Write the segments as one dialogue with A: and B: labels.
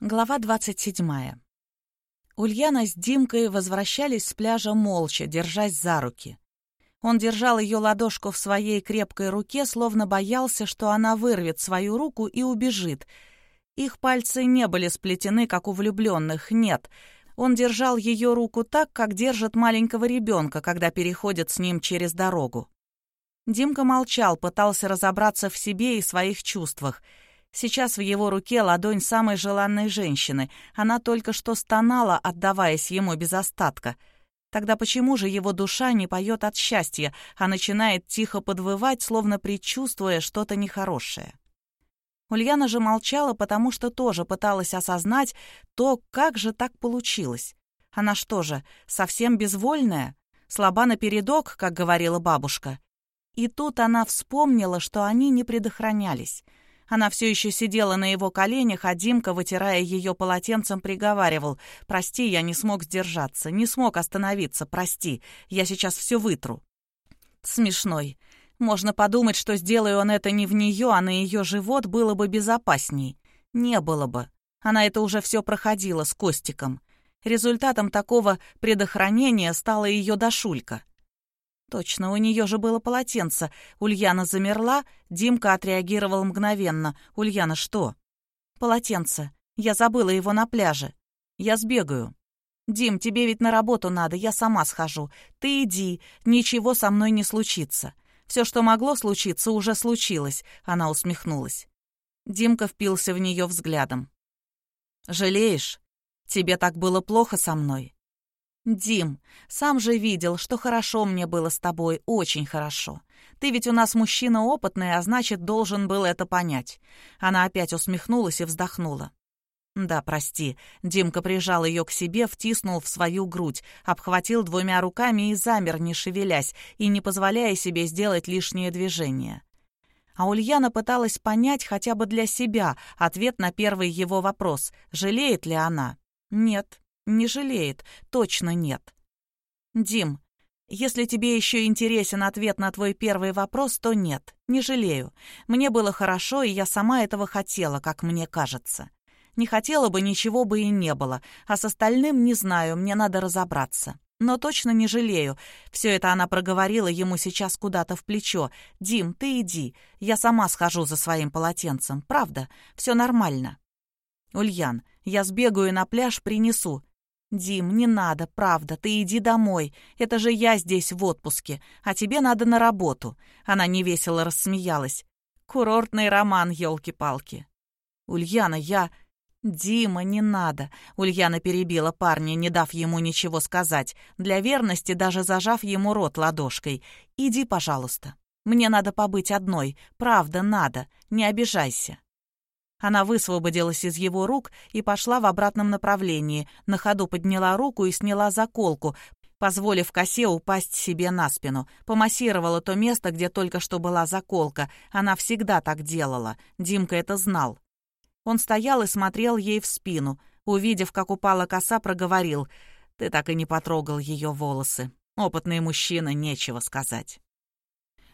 A: Глава 27. Ульяна с Димкой возвращались с пляжа молча, держась за руки. Он держал ее ладошку в своей крепкой руке, словно боялся, что она вырвет свою руку и убежит. Их пальцы не были сплетены, как у влюбленных, нет. Он держал ее руку так, как держит маленького ребенка, когда переходит с ним через дорогу. Димка молчал, пытался разобраться в себе и своих чувствах — Сейчас в его руке ладонь самой желанной женщины. Она только что стонала, отдаваясь ему без остатка. Тогда почему же его душа не поет от счастья, а начинает тихо подвывать, словно предчувствуя что-то нехорошее? Ульяна же молчала, потому что тоже пыталась осознать то, как же так получилось. Она что же, совсем безвольная? Слаба напередок, как говорила бабушка. И тут она вспомнила, что они не предохранялись — она все еще сидела на его коленях, а Димка, вытирая ее полотенцем, приговаривал «Прости, я не смог сдержаться, не смог остановиться, прости, я сейчас все вытру». Смешной. Можно подумать, что сделаю он это не в нее, а на ее живот, было бы безопасней. Не было бы. Она это уже все проходила с Костиком. Результатом такого предохранения стала ее дошулька. Точно, у нее же было полотенце. Ульяна замерла, Димка отреагировал мгновенно. «Ульяна, что?» «Полотенце. Я забыла его на пляже. Я сбегаю». «Дим, тебе ведь на работу надо, я сама схожу. Ты иди, ничего со мной не случится. Все, что могло случиться, уже случилось», — она усмехнулась. Димка впился в нее взглядом. «Жалеешь? Тебе так было плохо со мной?» «Дим, сам же видел, что хорошо мне было с тобой, очень хорошо. Ты ведь у нас мужчина опытный, а значит, должен был это понять». Она опять усмехнулась и вздохнула. «Да, прости». Димка прижал ее к себе, втиснул в свою грудь, обхватил двумя руками и замер, не шевелясь, и не позволяя себе сделать лишнее движение. А Ульяна пыталась понять хотя бы для себя ответ на первый его вопрос, жалеет ли она. Нет, не жалеет, точно нет. Дим, если тебе еще интересен ответ на твой первый вопрос, то нет, не жалею. Мне было хорошо, и я сама этого хотела, как мне кажется. Не хотела бы, ничего бы и не было, а с остальным не знаю, мне надо разобраться. Но точно не жалею. Все это она проговорила ему сейчас куда-то в плечо. «Дим, ты иди. Я сама схожу за своим полотенцем. Правда, все нормально». «Ульян, я сбегаю на пляж, принесу. «Дим, не надо, правда, ты иди домой. Это же я здесь в отпуске, а тебе надо на работу». Она невесело рассмеялась. «Курортный роман, елки-палки». «Ульяна, я...» «Дима, не надо!» Ульяна перебила парня, не дав ему ничего сказать, для верности даже зажав ему рот ладошкой. «Иди, пожалуйста. Мне надо побыть одной. Правда, надо. Не обижайся». Она высвободилась из его рук и пошла в обратном направлении, на ходу подняла руку и сняла заколку, позволив косе упасть себе на спину. Помассировала то место, где только что была заколка. Она всегда так делала. Димка это знал. Он стоял и смотрел ей в спину. Увидев, как упала коса, проговорил. «Ты так и не потрогал ее волосы. Опытный мужчина, нечего сказать».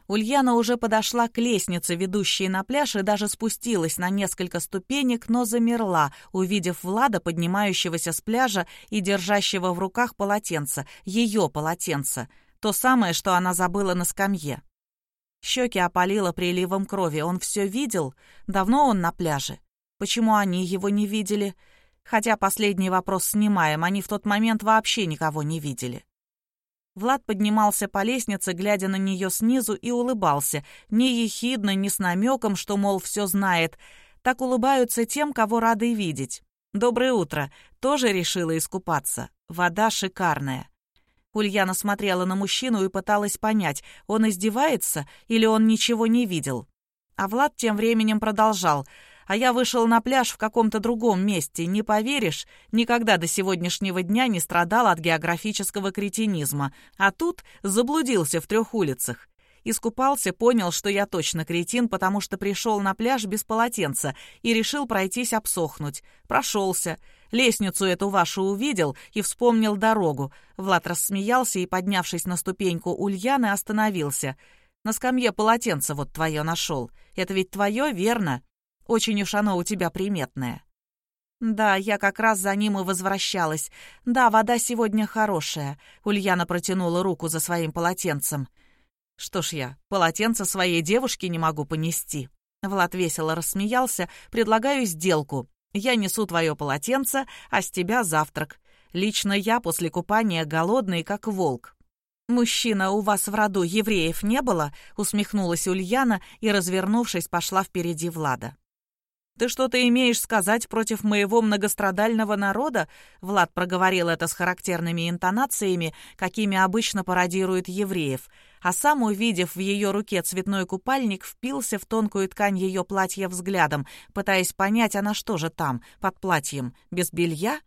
A: Ульяна уже подошла к лестнице, ведущей на пляж, и даже спустилась на несколько ступенек, но замерла, увидев Влада, поднимающегося с пляжа и держащего в руках полотенце, ее полотенце, то самое, что она забыла на скамье. Щеки опалило приливом крови. Он все видел? Давно он на пляже? Почему они его не видели? Хотя последний вопрос снимаем, они в тот момент вообще никого не видели. Влад поднимался по лестнице, глядя на нее снизу, и улыбался, ни ехидно, ни с намеком, что, мол, все знает. Так улыбаются тем, кого рады видеть. «Доброе утро!» Тоже решила искупаться. Вода шикарная. Ульяна смотрела на мужчину и пыталась понять, он издевается или он ничего не видел. А Влад тем временем продолжал — а я вышел на пляж в каком-то другом месте. Не поверишь, никогда до сегодняшнего дня не страдал от географического кретинизма, а тут заблудился в трех улицах. Искупался, понял, что я точно кретин, потому что пришел на пляж без полотенца и решил пройтись обсохнуть. Прошелся. Лестницу эту вашу увидел и вспомнил дорогу. Влад рассмеялся и, поднявшись на ступеньку Ульяны, остановился. «На скамье полотенце вот твое нашел. Это ведь твое, верно?» Очень уж оно у тебя приметное». «Да, я как раз за ним и возвращалась. Да, вода сегодня хорошая». Ульяна протянула руку за своим полотенцем. «Что ж я, полотенце своей девушки не могу понести». Влад весело рассмеялся. «Предлагаю сделку. Я несу твое полотенце, а с тебя завтрак. Лично я после купания голодный, как волк. «Мужчина, у вас в роду евреев не было?» — усмехнулась Ульяна и, развернувшись, пошла впереди Влада. «Ты что-то имеешь сказать против моего многострадального народа?» Влад проговорил это с характерными интонациями, какими обычно пародируют евреев, а сам, увидев в ее руке цветной купальник, впился в тонкую ткань ее платья взглядом, пытаясь понять, она что же там, под платьем, без белья?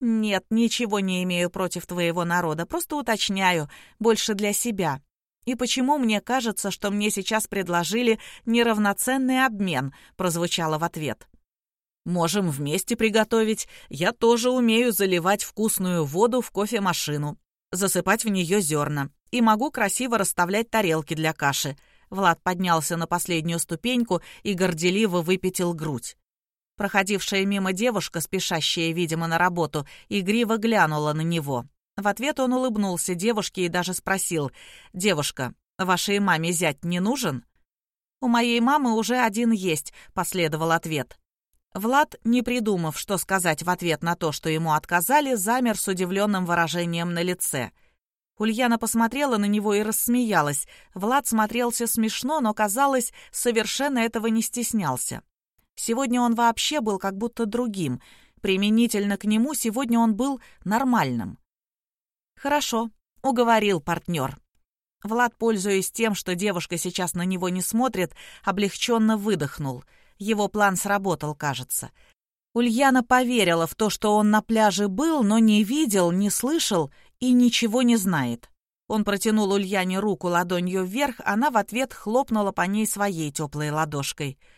A: «Нет, ничего не имею против твоего народа, просто уточняю, больше для себя. И почему мне кажется, что мне сейчас предложили неравноценный обмен?» прозвучало в ответ. «Можем вместе приготовить. Я тоже умею заливать вкусную воду в кофемашину, засыпать в нее зерна и могу красиво расставлять тарелки для каши». Влад поднялся на последнюю ступеньку и горделиво выпятил грудь. Проходившая мимо девушка, спешащая, видимо, на работу, игриво глянула на него. В ответ он улыбнулся девушке и даже спросил, «Девушка, вашей маме зять не нужен?» «У моей мамы уже один есть», — последовал ответ. Влад, не придумав, что сказать в ответ на то, что ему отказали, замер с удивленным выражением на лице. Ульяна посмотрела на него и рассмеялась. Влад смотрелся смешно, но, казалось, совершенно этого не стеснялся. Сегодня он вообще был как будто другим. Применительно к нему сегодня он был нормальным. «Хорошо», — уговорил партнер. Влад, пользуясь тем, что девушка сейчас на него не смотрит, облегченно выдохнул. Его план сработал, кажется. Ульяна поверила в то, что он на пляже был, но не видел, не слышал и ничего не знает. Он протянул Ульяне руку ладонью вверх, она в ответ хлопнула по ней своей теплой ладошкой —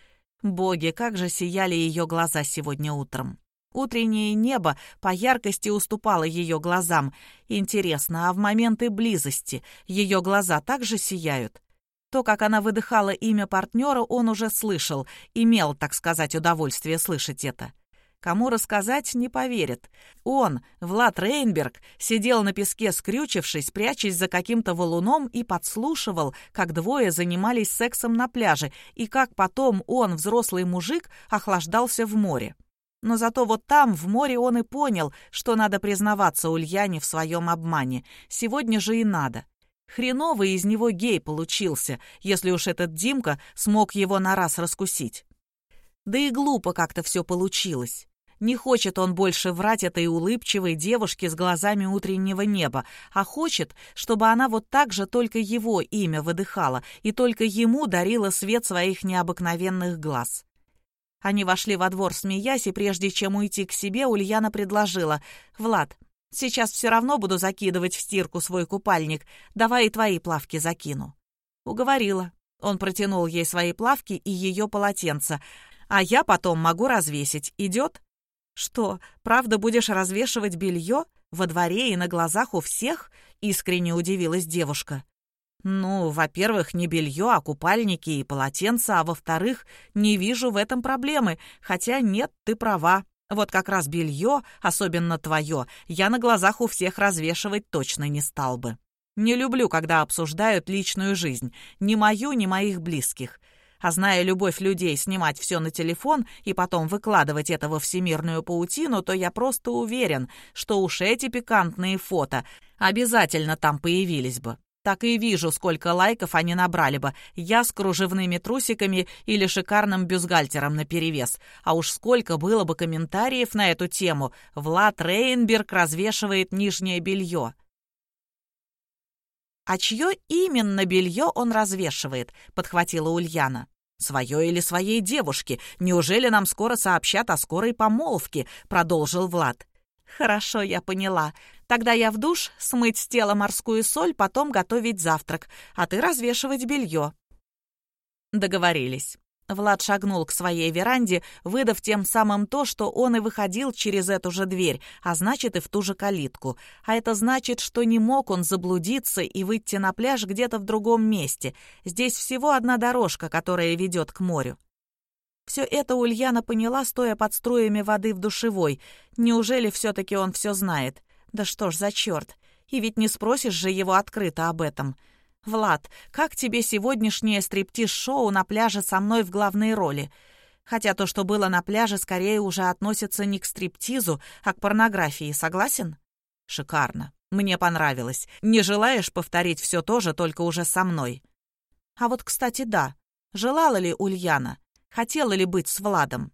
A: Боги, как же сияли ее глаза сегодня утром. Утреннее небо по яркости уступало ее глазам. Интересно, а в моменты близости ее глаза также сияют? То, как она выдыхала имя партнера, он уже слышал, имел, так сказать, удовольствие слышать это. Кому рассказать, не поверит. Он, Влад Рейнберг, сидел на песке, скрючившись, прячась за каким-то валуном и подслушивал, как двое занимались сексом на пляже, и как потом он, взрослый мужик, охлаждался в море. Но зато вот там, в море, он и понял, что надо признаваться Ульяне в своем обмане. Сегодня же и надо. Хреновый из него гей получился, если уж этот Димка смог его на раз раскусить. Да и глупо как-то все получилось. Не хочет он больше врать этой улыбчивой девушке с глазами утреннего неба, а хочет, чтобы она вот так же только его имя выдыхала и только ему дарила свет своих необыкновенных глаз. Они вошли во двор, смеясь, и прежде чем уйти к себе, Ульяна предложила. «Влад, сейчас все равно буду закидывать в стирку свой купальник. Давай и твои плавки закину». Уговорила. Он протянул ей свои плавки и ее полотенце. «А я потом могу развесить. Идет?» «Что, правда будешь развешивать белье? Во дворе и на глазах у всех?» — искренне удивилась девушка. «Ну, во-первых, не белье, а купальники и полотенца, а во-вторых, не вижу в этом проблемы, хотя нет, ты права. Вот как раз белье, особенно твое, я на глазах у всех развешивать точно не стал бы. Не люблю, когда обсуждают личную жизнь, ни мою, ни моих близких. А зная любовь людей снимать все на телефон и потом выкладывать это во всемирную паутину, то я просто уверен, что уж эти пикантные фото обязательно там появились бы. Так и вижу, сколько лайков они набрали бы. Я с кружевными трусиками или шикарным бюстгальтером наперевес. А уж сколько было бы комментариев на эту тему. Влад Рейнберг развешивает нижнее белье. «А чье именно белье он развешивает?» — подхватила Ульяна. «Свое или своей девушки? Неужели нам скоро сообщат о скорой помолвке?» — продолжил Влад. «Хорошо, я поняла. Тогда я в душ, смыть с тела морскую соль, потом готовить завтрак, а ты развешивать белье». Договорились. Влад шагнул к своей веранде, выдав тем самым то, что он и выходил через эту же дверь, а значит и в ту же калитку. А это значит, что не мог он заблудиться и выйти на пляж где-то в другом месте. Здесь всего одна дорожка, которая ведет к морю. Все это Ульяна поняла, стоя под струями воды в душевой. Неужели все-таки он все знает? Да что ж за черт? И ведь не спросишь же его открыто об этом. «Влад, как тебе сегодняшнее стриптиз-шоу на пляже со мной в главной роли?» Хотя то, что было на пляже, скорее уже относится не к стриптизу, а к порнографии, согласен? Шикарно. Мне понравилось. Не желаешь повторить все то же, только уже со мной? А вот, кстати, да. Желала ли Ульяна? Хотела ли быть с Владом?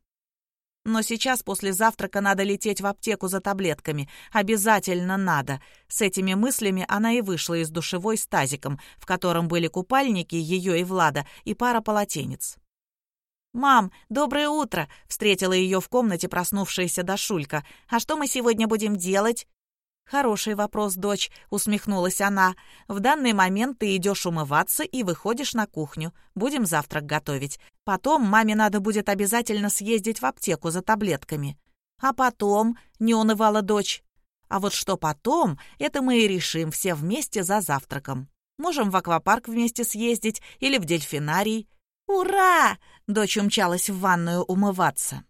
A: Но сейчас после завтрака надо лететь в аптеку за таблетками. Обязательно надо. С этими мыслями она и вышла из душевой с тазиком, в котором были купальники ее и Влада, и пара полотенец. «Мам, доброе утро!» — встретила ее в комнате проснувшаяся Дашулька. «А что мы сегодня будем делать?» «Хороший вопрос, дочь», — усмехнулась она. «В данный момент ты идешь умываться и выходишь на кухню. Будем завтрак готовить. Потом маме надо будет обязательно съездить в аптеку за таблетками». «А потом?» — не унывала дочь. «А вот что потом, это мы и решим все вместе за завтраком. Можем в аквапарк вместе съездить или в дельфинарий». «Ура!» — дочь умчалась в ванную умываться.